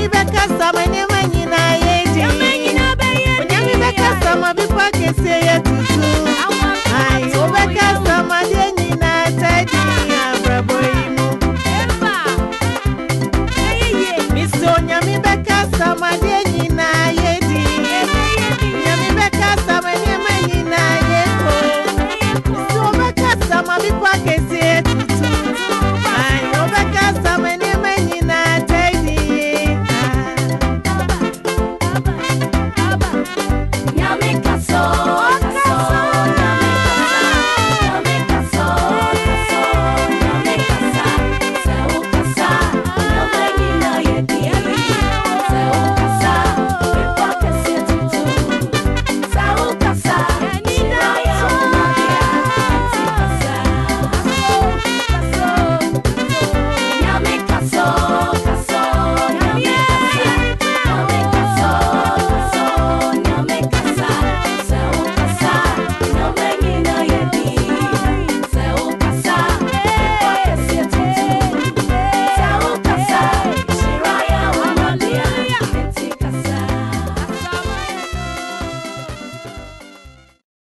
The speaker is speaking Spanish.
mi beca sama